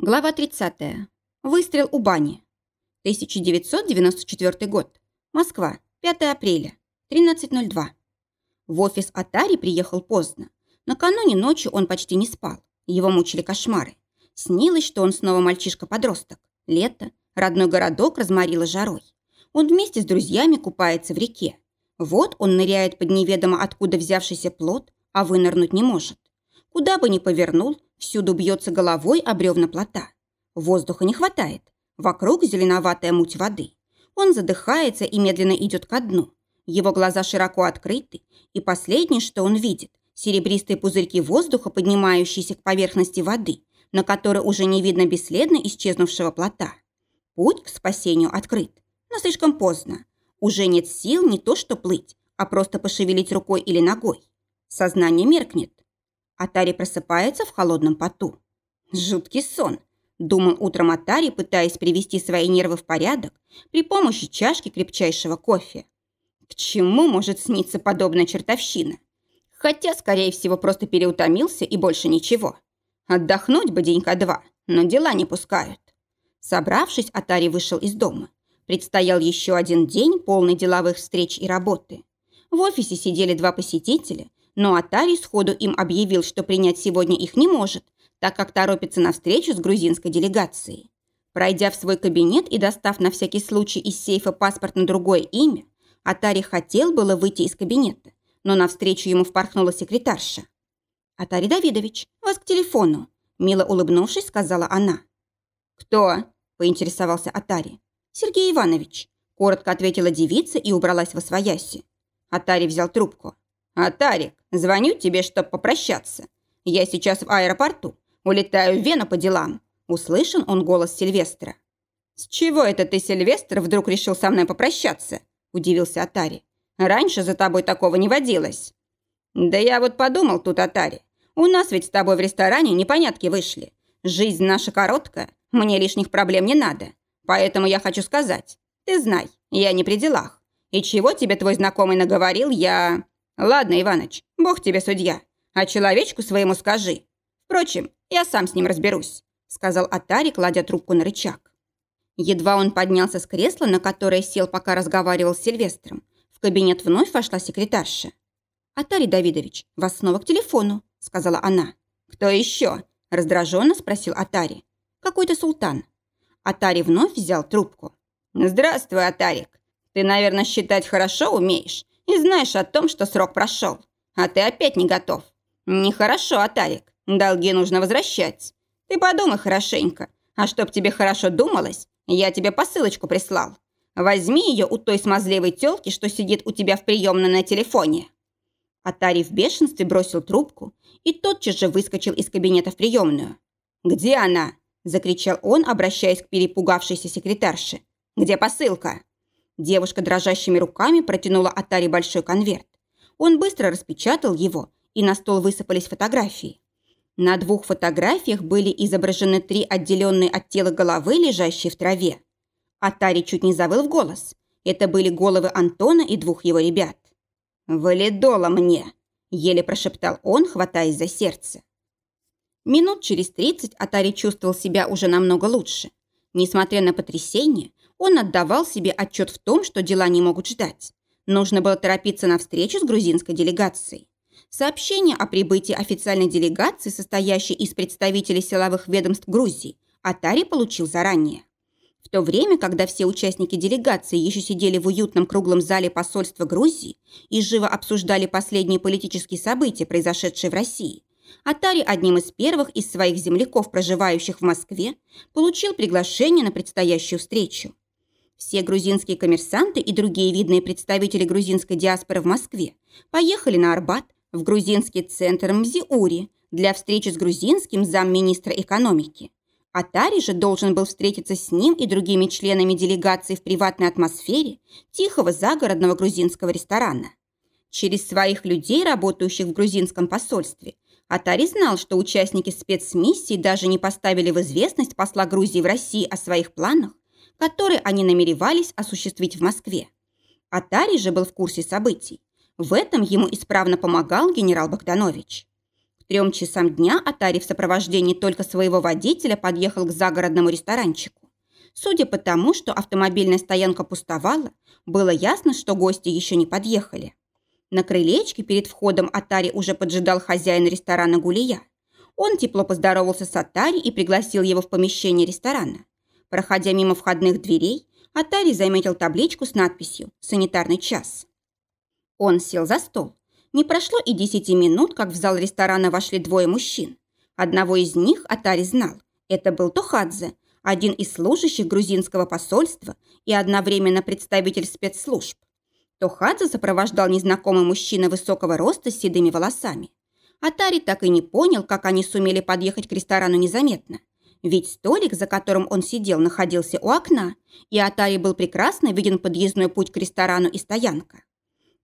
Глава 30. Выстрел у бани. 1994 год. Москва. 5 апреля. 13.02. В офис Атари приехал поздно. Накануне ночью он почти не спал. Его мучили кошмары. Снилось, что он снова мальчишка-подросток. Лето. Родной городок разморило жарой. Он вместе с друзьями купается в реке. Вот он ныряет под неведомо откуда взявшийся плод, а вынырнуть не может. Куда бы ни повернул, Всюду бьется головой о бревна плота. Воздуха не хватает. Вокруг зеленоватая муть воды. Он задыхается и медленно идет ко дну. Его глаза широко открыты, и последнее, что он видит, серебристые пузырьки воздуха, поднимающиеся к поверхности воды, на которой уже не видно бесследно исчезнувшего плота. Путь к спасению открыт, но слишком поздно. Уже нет сил не то что плыть, а просто пошевелить рукой или ногой. Сознание меркнет. Атари просыпается в холодном поту. Жуткий сон. Думал утром Атари, пытаясь привести свои нервы в порядок при помощи чашки крепчайшего кофе. К чему может сниться подобная чертовщина? Хотя, скорее всего, просто переутомился и больше ничего. Отдохнуть бы денька два, но дела не пускают. Собравшись, Атари вышел из дома. Предстоял еще один день, полный деловых встреч и работы. В офисе сидели два посетителя, но Атари сходу им объявил, что принять сегодня их не может, так как торопится на встречу с грузинской делегацией. Пройдя в свой кабинет и достав на всякий случай из сейфа паспорт на другое имя, Атари хотел было выйти из кабинета, но навстречу ему впорхнула секретарша. «Атари Давидович, вас к телефону», – мило улыбнувшись, сказала она. «Кто?» – поинтересовался Атари. «Сергей Иванович», – коротко ответила девица и убралась во свояси. Атари взял трубку. «Атарик, звоню тебе, чтобы попрощаться. Я сейчас в аэропорту, улетаю в Вену по делам». Услышан он голос Сильвестра. «С чего это ты, Сильвестр, вдруг решил со мной попрощаться?» – удивился Атари. «Раньше за тобой такого не водилось». «Да я вот подумал тут, Атари. У нас ведь с тобой в ресторане непонятки вышли. Жизнь наша короткая, мне лишних проблем не надо. Поэтому я хочу сказать, ты знай, я не при делах. И чего тебе твой знакомый наговорил, я...» «Ладно, Иваныч, бог тебе судья, а человечку своему скажи. Впрочем, я сам с ним разберусь», сказал Атари, кладя трубку на рычаг. Едва он поднялся с кресла, на которое сел, пока разговаривал с Сильвестром, в кабинет вновь вошла секретарша. «Атари Давидович, вас снова к телефону», сказала она. «Кто еще?» – раздраженно спросил Атари. «Какой-то султан». Атари вновь взял трубку. «Здравствуй, Атарик. Ты, наверное, считать хорошо умеешь и знаешь о том, что срок прошел. А ты опять не готов. Нехорошо, Атарик. Долги нужно возвращать. Ты подумай хорошенько. А чтоб тебе хорошо думалось, я тебе посылочку прислал. Возьми ее у той смазливой тёлки, что сидит у тебя в приемной на телефоне». Атари в бешенстве бросил трубку и тотчас же выскочил из кабинета в приемную. «Где она?» – закричал он, обращаясь к перепугавшейся секретарше. «Где посылка?» Девушка дрожащими руками протянула Атаре большой конверт. Он быстро распечатал его, и на стол высыпались фотографии. На двух фотографиях были изображены три отделенные от тела головы, лежащие в траве. Атари чуть не завыл в голос. Это были головы Антона и двух его ребят. «Валидола мне!» – еле прошептал он, хватаясь за сердце. Минут через тридцать Атари чувствовал себя уже намного лучше. Несмотря на потрясение, он отдавал себе отчет в том, что дела не могут ждать. Нужно было торопиться на встречу с грузинской делегацией. Сообщение о прибытии официальной делегации, состоящей из представителей силовых ведомств Грузии, Атари получил заранее. В то время, когда все участники делегации еще сидели в уютном круглом зале посольства Грузии и живо обсуждали последние политические события, произошедшие в России, Атари одним из первых из своих земляков, проживающих в Москве, получил приглашение на предстоящую встречу. Все грузинские коммерсанты и другие видные представители грузинской диаспоры в Москве поехали на Арбат, в грузинский центр Мзиури, для встречи с грузинским замминистра экономики. Атари же должен был встретиться с ним и другими членами делегации в приватной атмосфере тихого загородного грузинского ресторана. Через своих людей, работающих в грузинском посольстве, Атари знал, что участники спецмиссии даже не поставили в известность посла Грузии в России о своих планах который они намеревались осуществить в Москве. Атари же был в курсе событий. В этом ему исправно помогал генерал Богданович. К трем часам дня Атари в сопровождении только своего водителя подъехал к загородному ресторанчику. Судя по тому, что автомобильная стоянка пустовала, было ясно, что гости еще не подъехали. На крылечке перед входом Атари уже поджидал хозяин ресторана Гулия. Он тепло поздоровался с Атари и пригласил его в помещение ресторана. Проходя мимо входных дверей, Атари заметил табличку с надписью «Санитарный час». Он сел за стол. Не прошло и десяти минут, как в зал ресторана вошли двое мужчин. Одного из них Атари знал. Это был Тохадзе, один из служащих грузинского посольства и одновременно представитель спецслужб. Тохадзе сопровождал незнакомый мужчина высокого роста с седыми волосами. Атари так и не понял, как они сумели подъехать к ресторану незаметно. Ведь столик, за которым он сидел, находился у окна, и Атари был прекрасно виден подъездной путь к ресторану и стоянка.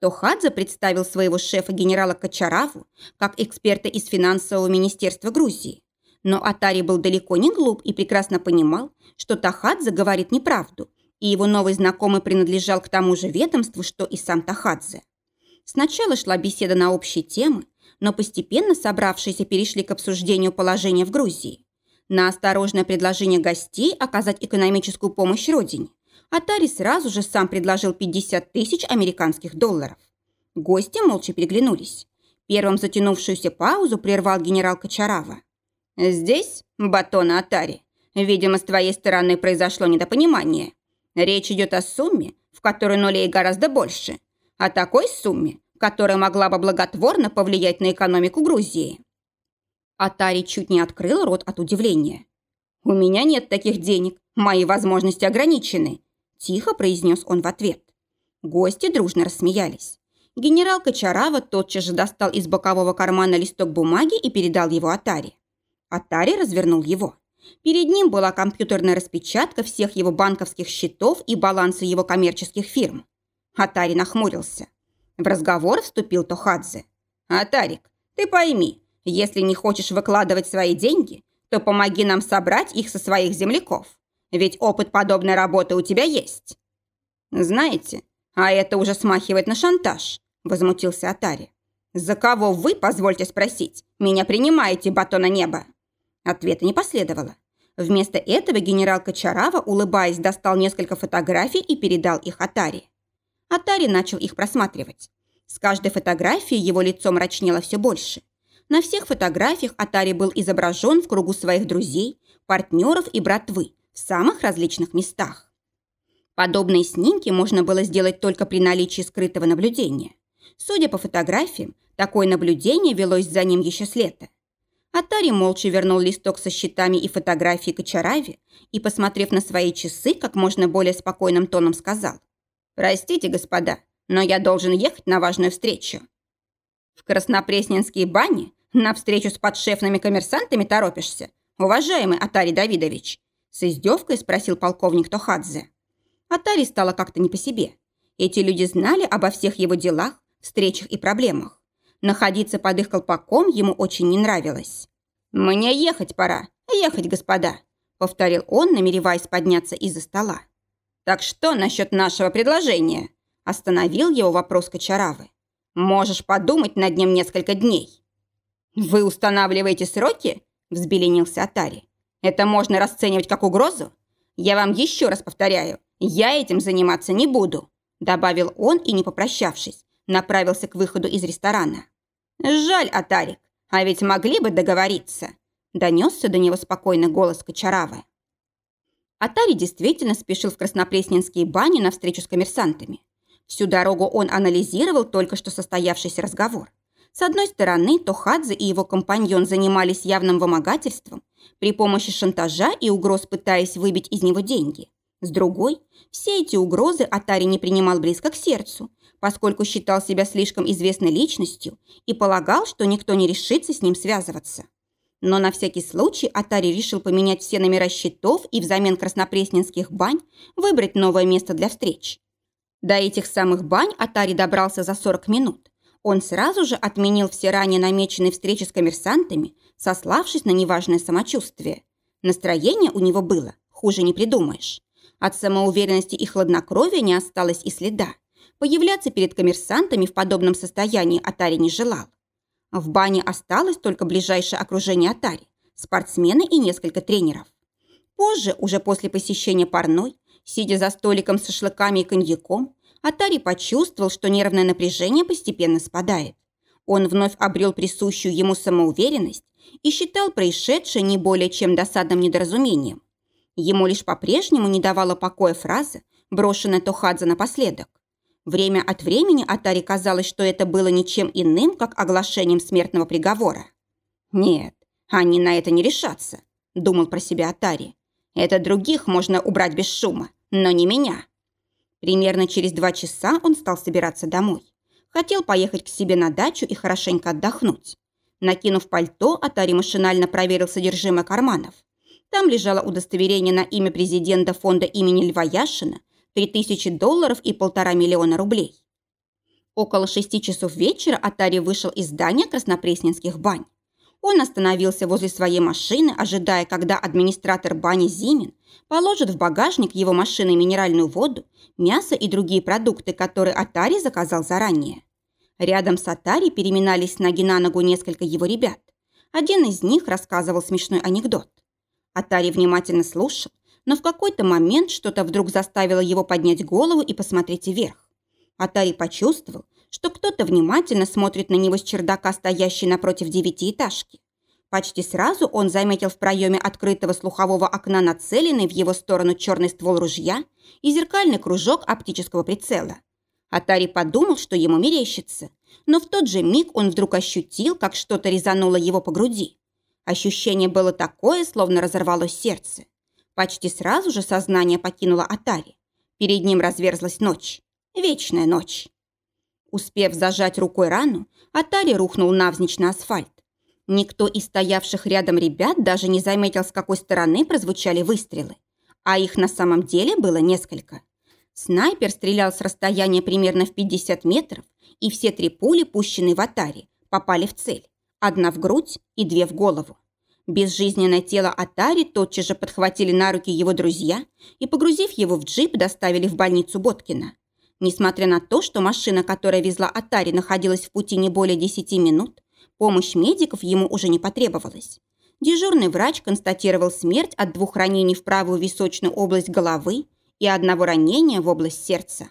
Тохадзе представил своего шефа генерала Качараву как эксперта из финансового министерства Грузии. Но Атари был далеко не глуп и прекрасно понимал, что Тахадзе говорит неправду, и его новый знакомый принадлежал к тому же ведомству, что и сам Тахадзе. Сначала шла беседа на общие темы, но постепенно собравшиеся перешли к обсуждению положения в Грузии. На осторожное предложение гостей оказать экономическую помощь родине Атари сразу же сам предложил 50 тысяч американских долларов. Гости молча переглянулись. Первым затянувшуюся паузу прервал генерал Кочарава. «Здесь, батона Атари, видимо, с твоей стороны произошло недопонимание. Речь идет о сумме, в которой нулей гораздо больше, о такой сумме, которая могла бы благотворно повлиять на экономику Грузии. Атари чуть не открыл рот от удивления. «У меня нет таких денег, мои возможности ограничены», – тихо произнес он в ответ. Гости дружно рассмеялись. Генерал Кочарава тотчас же достал из бокового кармана листок бумаги и передал его Атари. Атари развернул его. Перед ним была компьютерная распечатка всех его банковских счетов и баланса его коммерческих фирм. Атари нахмурился. В разговор вступил Тохадзе. «Атарик, ты пойми, если не хочешь выкладывать свои деньги, то помоги нам собрать их со своих земляков. Ведь опыт подобной работы у тебя есть». «Знаете, а это уже смахивает на шантаж», – возмутился Атари. «За кого вы, позвольте спросить, меня принимаете, батона неба?» Ответа не последовало. Вместо этого генерал Кочарава, улыбаясь, достал несколько фотографий и передал их Атари. Атари начал их просматривать. С каждой фотографией его лицо мрачнело все больше. На всех фотографиях Атари был изображен в кругу своих друзей, партнеров и братвы в самых различных местах. Подобные снимки можно было сделать только при наличии скрытого наблюдения. Судя по фотографиям, такое наблюдение велось за ним еще с лета. Атари молча вернул листок со счетами и фотографией Кочарави и, посмотрев на свои часы, как можно более спокойным тоном сказал. «Простите, господа, но я должен ехать на важную встречу». «В Краснопресненские бани на встречу с подшефными коммерсантами торопишься, уважаемый Атари Давидович?» С издевкой спросил полковник Тохадзе. Атари стало как-то не по себе. Эти люди знали обо всех его делах, встречах и проблемах. Находиться под их колпаком ему очень не нравилось. «Мне ехать пора, ехать, господа», — повторил он, намереваясь подняться из-за стола. «Так что насчет нашего предложения?» Остановил его вопрос Кочаравы. «Можешь подумать над ним несколько дней». «Вы устанавливаете сроки?» Взбеленился Атари. «Это можно расценивать как угрозу? Я вам еще раз повторяю, я этим заниматься не буду», добавил он и, не попрощавшись, направился к выходу из ресторана. «Жаль, Атарик, а ведь могли бы договориться», донесся до него спокойный голос Кочаравы. Атари действительно спешил в Краснопресненские бани на встречу с коммерсантами. Всю дорогу он анализировал только что состоявшийся разговор. С одной стороны, Тохадзе и его компаньон занимались явным вымогательством, при помощи шантажа и угроз пытаясь выбить из него деньги. С другой, все эти угрозы Атари не принимал близко к сердцу, поскольку считал себя слишком известной личностью и полагал, что никто не решится с ним связываться. Но на всякий случай Атари решил поменять все номера счетов и взамен краснопресненских бань выбрать новое место для встреч. До этих самых бань Атари добрался за 40 минут. Он сразу же отменил все ранее намеченные встречи с коммерсантами, сославшись на неважное самочувствие. Настроение у него было, хуже не придумаешь. От самоуверенности и хладнокровия не осталось и следа. Появляться перед коммерсантами в подобном состоянии Атари не желал. В бане осталось только ближайшее окружение Атари, спортсмены и несколько тренеров. Позже, уже после посещения парной, сидя за столиком с шашлыками и коньяком, Атари почувствовал, что нервное напряжение постепенно спадает. Он вновь обрел присущую ему самоуверенность и считал происшедшее не более чем досадным недоразумением. Ему лишь по-прежнему не давала покоя фраза, брошенная Тохадзе напоследок. Время от времени Атари казалось, что это было ничем иным, как оглашением смертного приговора. «Нет, они на это не решатся», – думал про себя Атари. «Это других можно убрать без шума, но не меня». Примерно через два часа он стал собираться домой. Хотел поехать к себе на дачу и хорошенько отдохнуть. Накинув пальто, Атари машинально проверил содержимое карманов. Там лежало удостоверение на имя президента фонда имени Льва Яшина, 3000 долларов и полтора миллиона рублей. Около шести часов вечера Атари вышел из здания Краснопресненских бань. Он остановился возле своей машины, ожидая, когда администратор бани Зимин положит в багажник его машины минеральную воду, мясо и другие продукты, которые Атари заказал заранее. Рядом с Атари переминались ноги на ногу несколько его ребят. Один из них рассказывал смешной анекдот. Атари внимательно слушал, но в какой-то момент что-то вдруг заставило его поднять голову и посмотреть вверх. Атари почувствовал, что кто-то внимательно смотрит на него с чердака, стоящей напротив девятиэтажки. Почти сразу он заметил в проеме открытого слухового окна нацеленный в его сторону черный ствол ружья и зеркальный кружок оптического прицела. Атари подумал, что ему мерещится, но в тот же миг он вдруг ощутил, как что-то резануло его по груди. Ощущение было такое, словно разорвалось сердце. Почти сразу же сознание покинуло Атари. Перед ним разверзлась ночь. Вечная ночь. Успев зажать рукой рану, Атари рухнул навзничь на асфальт. Никто из стоявших рядом ребят даже не заметил, с какой стороны прозвучали выстрелы. А их на самом деле было несколько. Снайпер стрелял с расстояния примерно в 50 метров, и все три пули, пущенные в Атари, попали в цель. Одна в грудь и две в голову. Безжизненное тело Атари тотчас же подхватили на руки его друзья и, погрузив его в джип, доставили в больницу Боткина. Несмотря на то, что машина, которая везла Атари, находилась в пути не более 10 минут, помощь медиков ему уже не потребовалась. Дежурный врач констатировал смерть от двух ранений в правую височную область головы и одного ранения в область сердца.